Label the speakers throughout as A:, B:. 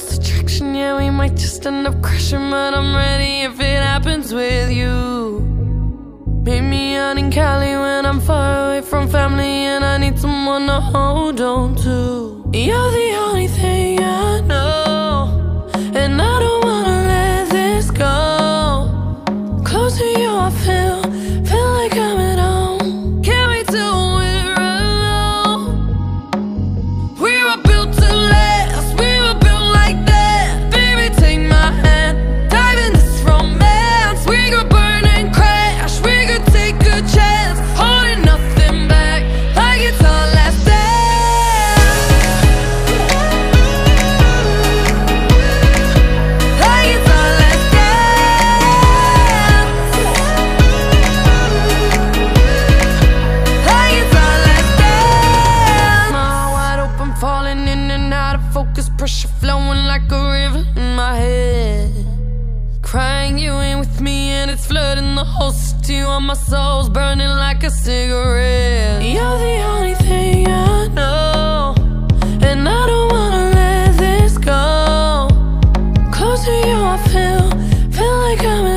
A: this attraction, yeah, we might just end up crashing, but I'm ready if it happens with you. Meet me out in Cali when I'm far away from family and I need someone to hold on to. You're the only thing I know, and I don't wanna let this go. Close to you, I feel, feel like I'm focus, pressure flowing like a river in my head. Crying, you ain't with me, and it's flooding the whole city while my soul's burning like a cigarette. You're the only thing I know, and I don't wanna let this go. Close to you, I feel, feel like I'm at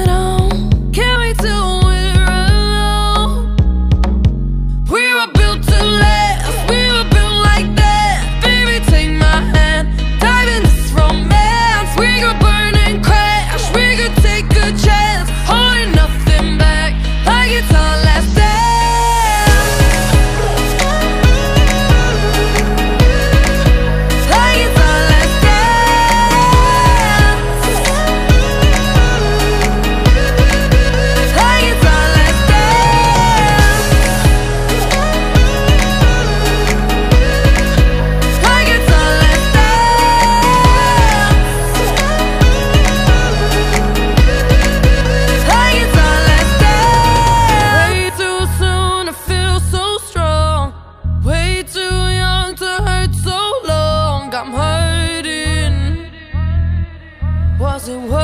A: long. I'm